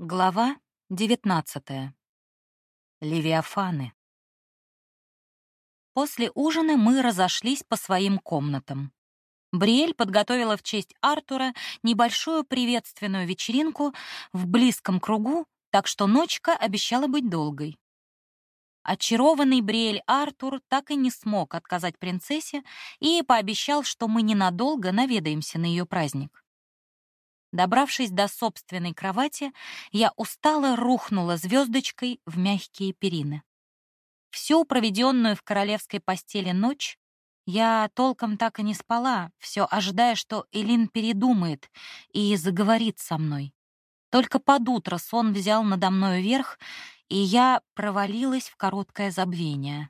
Глава 19. Левиафаны. После ужина мы разошлись по своим комнатам. Бриэль подготовила в честь Артура небольшую приветственную вечеринку в близком кругу, так что ночка обещала быть долгой. Очарованный Бриэль Артур так и не смог отказать принцессе и пообещал, что мы ненадолго наведаемся на ее праздник. Добравшись до собственной кровати, я устало рухнула звездочкой в мягкие перины. Всю проведенную в королевской постели ночь я толком так и не спала, все ожидая, что Элин передумает и заговорит со мной. Только под утро сон взял надо мной верх, и я провалилась в короткое забвение.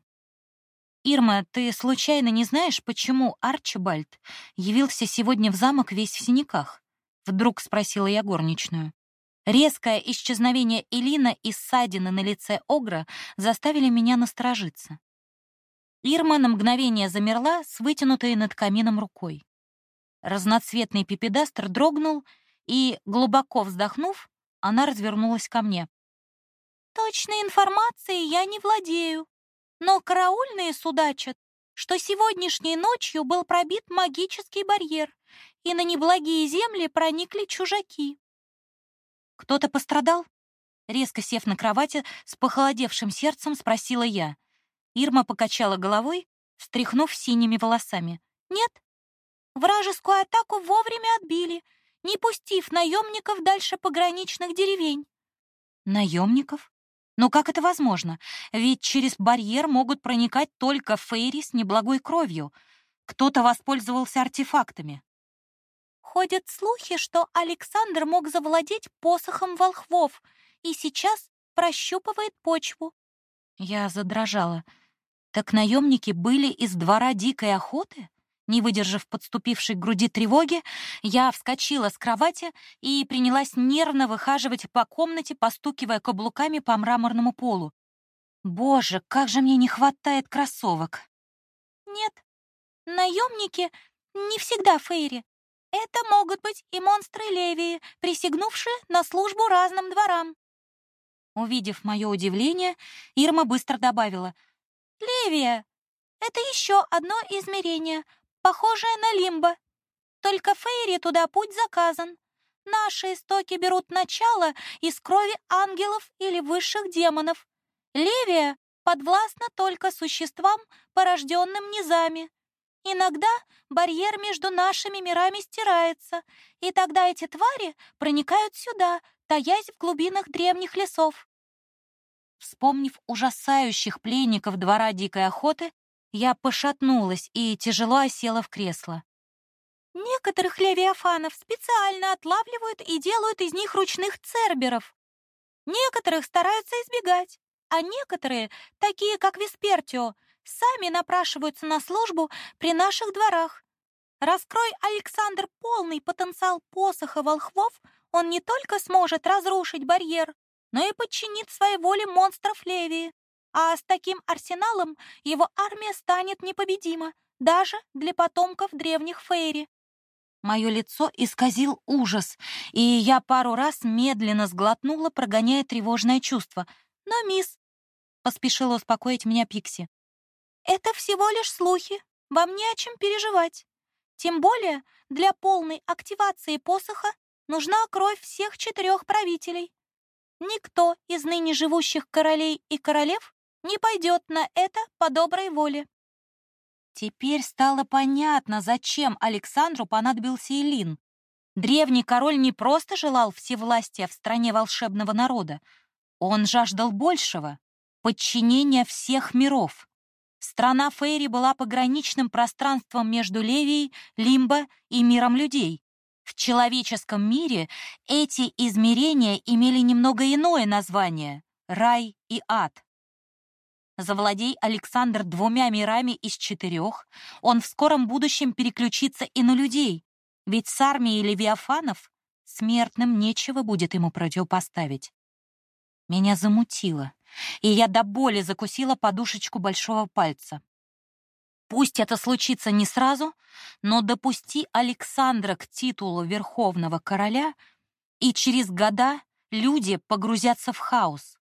«Ирма, ты случайно не знаешь, почему Арчибальд явился сегодня в замок весь в синяках?» Вдруг спросила я горничную. Резкое исчезновение Элина и ссадины на лице Огра заставили меня насторожиться. Ирма на мгновение замерла с вытянутой над камином рукой. Разноцветный пипедастр дрогнул, и, глубоко вздохнув, она развернулась ко мне. «Точной информацией я не владею, но караульные судачат, что сегодняшней ночью был пробит магический барьер, и на неблагие земли проникли чужаки. Кто-то пострадал? Резко сев на кровати, с похолодевшим сердцем спросила я. Ирма покачала головой, встряхнув синими волосами. Нет. Вражескую атаку вовремя отбили, не пустив наемников дальше пограничных деревень. Наемников? Но как это возможно? Ведь через барьер могут проникать только фейри с неблагой кровью. Кто-то воспользовался артефактами. Ходят слухи, что Александр мог завладеть посохом волхвов и сейчас прощупывает почву. Я задрожала. Так наемники были из двора дикой охоты? Не выдержав подступившей к груди тревоги, я вскочила с кровати и принялась нервно выхаживать по комнате, постукивая каблуками по мраморному полу. Боже, как же мне не хватает кроссовок! Нет, наемники не всегда фейри. Это могут быть и монстры Левии, присягнувшие на службу разным дворам. Увидев мое удивление, Ирма быстро добавила. «Левия — это еще одно измерение, похожее на лимбо. Только Фейри туда путь заказан. Наши истоки берут начало из крови ангелов или высших демонов. Левия подвластна только существам, порожденным низами. Иногда барьер между нашими мирами стирается, и тогда эти твари проникают сюда, таясь в глубинах древних лесов. Вспомнив ужасающих пленников двора дикой охоты, я пошатнулась и тяжело осела в кресло. Некоторых левиафанов специально отлавливают и делают из них ручных церберов. Некоторых стараются избегать, а некоторые, такие как Веспертио, сами напрашиваются на службу при наших дворах. Раскрой Александр полный потенциал посоха волхвов, он не только сможет разрушить барьер, но и подчинит своей воле монстров Левии. А с таким арсеналом его армия станет непобедима, даже для потомков древних Фейри. Мое лицо исказил ужас, и я пару раз медленно сглотнула, прогоняя тревожное чувство. «Но, мисс...» — поспешила успокоить меня Пикси. Это всего лишь слухи, вам не о чем переживать. Тем более для полной активации посоха нужна кровь всех четырех правителей. Никто из ныне живущих королей и королев не пойдет на это по доброй воле. Теперь стало понятно, зачем Александру понадобился Илин. Древний король не просто желал всевластия в стране волшебного народа, он жаждал большего — подчинения всех миров. Страна Фейри была пограничным пространством между Левией, Лимбо и миром людей. В человеческом мире эти измерения имели немного иное название — рай и ад. Завладей Александр двумя мирами из четырех, он в скором будущем переключится и на людей, ведь с армией левиафанов смертным нечего будет ему противопоставить. Меня замутило и я до боли закусила подушечку большого пальца. Пусть это случится не сразу, но допусти Александра к титулу верховного короля, и через года люди погрузятся в хаос.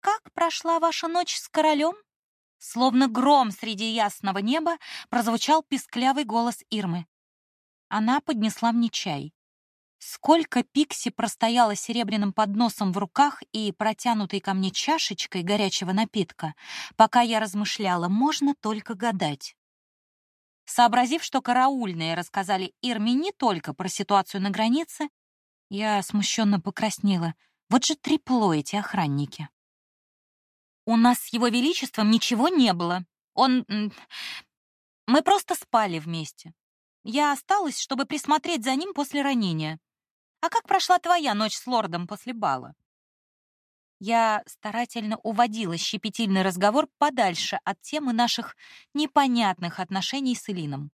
«Как прошла ваша ночь с королем?» Словно гром среди ясного неба прозвучал писклявый голос Ирмы. Она поднесла мне чай. Сколько Пикси простояла серебряным подносом в руках и протянутой ко мне чашечкой горячего напитка, пока я размышляла, можно только гадать. Сообразив, что караульные рассказали Ирме не только про ситуацию на границе, я смущенно покраснела. Вот же трепло эти охранники. У нас с его величеством ничего не было. Он... Мы просто спали вместе. Я осталась, чтобы присмотреть за ним после ранения. А как прошла твоя ночь с лордом после бала? Я старательно уводила щепетильный разговор подальше от темы наших непонятных отношений с Элином.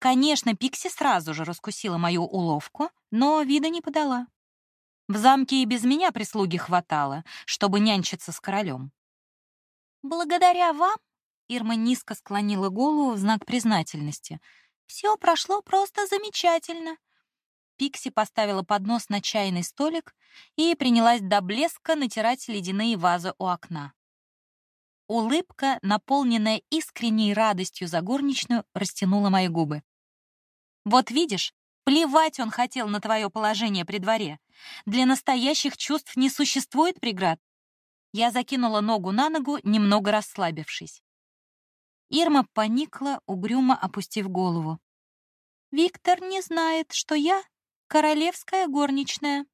Конечно, Пикси сразу же раскусила мою уловку, но вида не подала. В замке и без меня прислуги хватало, чтобы нянчиться с королем. «Благодаря вам», — Ирма низко склонила голову в знак признательности, «все прошло просто замечательно. Пикси поставила поднос на чайный столик и принялась до блеска натирать ледяные вазы у окна. Улыбка, наполненная искренней радостью за горничную, растянула мои губы. «Вот видишь, плевать он хотел на твое положение при дворе. Для настоящих чувств не существует преград». Я закинула ногу на ногу, немного расслабившись. Ирма поникла, угрюмо опустив голову. «Виктор не знает, что я королевская горничная.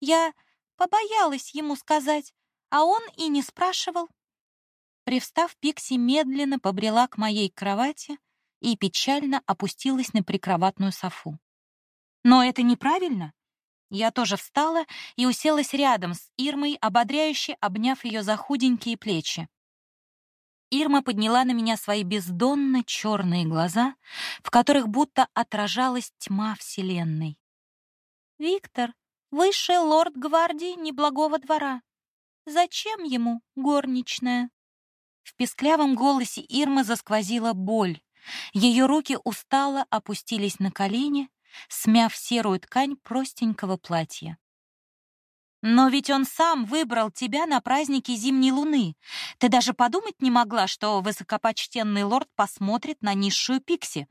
Я побоялась ему сказать, а он и не спрашивал. Привстав, Пикси медленно побрела к моей кровати и печально опустилась на прикроватную софу. Но это неправильно. Я тоже встала и уселась рядом с Ирмой, ободряюще обняв ее за худенькие плечи. Ирма подняла на меня свои бездонно черные глаза, в которых будто отражалась тьма Вселенной. Виктор — высший лорд гвардии неблагого двора. Зачем ему горничная?» В песклявом голосе Ирмы засквозила боль. Ее руки устало опустились на колени, смяв серую ткань простенького платья. «Но ведь он сам выбрал тебя на празднике Зимней Луны. Ты даже подумать не могла, что высокопочтенный лорд посмотрит на низшую Пикси.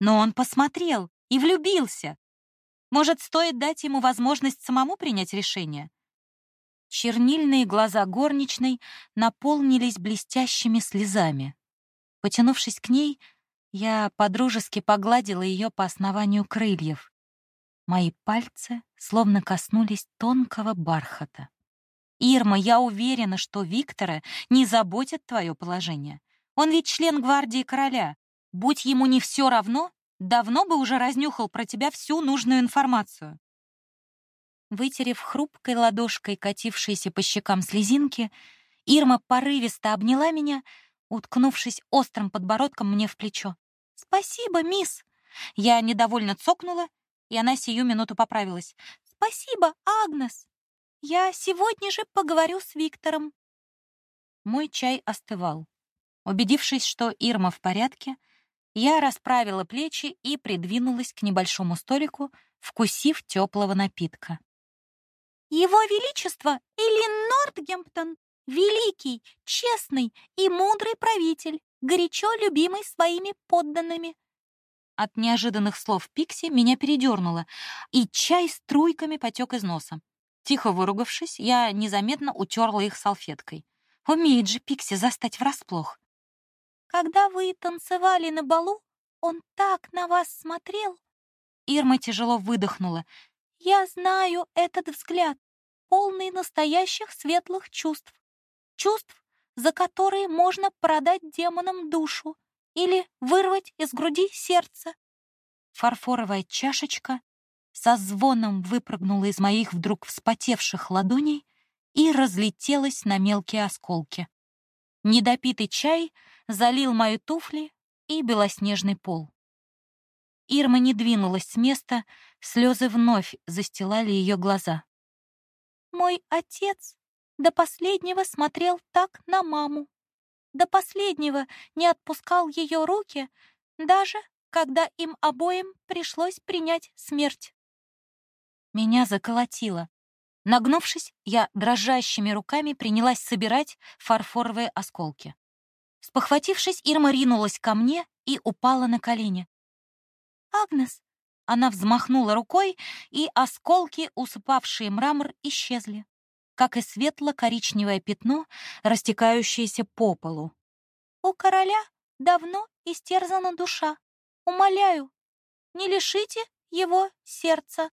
Но он посмотрел и влюбился. Может, стоит дать ему возможность самому принять решение? Чернильные глаза горничной наполнились блестящими слезами. Потянувшись к ней, я подружески погладила ее по основанию крыльев. Мои пальцы словно коснулись тонкого бархата. «Ирма, я уверена, что Виктора не заботит твое положение. Он ведь член гвардии короля. Будь ему не все равно, давно бы уже разнюхал про тебя всю нужную информацию. Вытерев хрупкой ладошкой катившиеся по щекам слезинки, Ирма порывисто обняла меня, уткнувшись острым подбородком мне в плечо. «Спасибо, мисс!» Я недовольно цокнула, и она сию минуту поправилась. «Спасибо, Агнес! Я сегодня же поговорю с Виктором». Мой чай остывал. Убедившись, что Ирма в порядке, я расправила плечи и придвинулась к небольшому столику, вкусив теплого напитка. «Его Величество Элин Нортгемптон, великий, честный и мудрый правитель, горячо любимый своими подданными». От неожиданных слов Пикси меня передернуло, и чай струйками потек из носа. Тихо выругавшись, я незаметно утерла их салфеткой. Умеет же Пикси застать врасплох. Когда вы танцевали на балу, он так на вас смотрел. Ирма тяжело выдохнула. Я знаю этот взгляд, полный настоящих светлых чувств. Чувств, за которые можно продать демонам душу или вырвать из груди сердце. Фарфоровая чашечка со звоном выпрыгнула из моих вдруг вспотевших ладоней и разлетелась на мелкие осколки. Недопитый чай залил мои туфли и белоснежный пол. Ирма не двинулась с места, слезы вновь застилали ее глаза. «Мой отец до последнего смотрел так на маму. До последнего не отпускал ее руки, даже когда им обоим пришлось принять смерть. Меня заколотило. Нагнувшись, я дрожащими руками принялась собирать фарфоровые осколки. Спохватившись, Ирма ринулась ко мне и упала на колени. «Агнес!» Она взмахнула рукой, и осколки, усыпавшие мрамор, исчезли, как и светло-коричневое пятно, растекающееся по полу. «У короля давно истерзана душа. Умоляю, не лишите его сердца».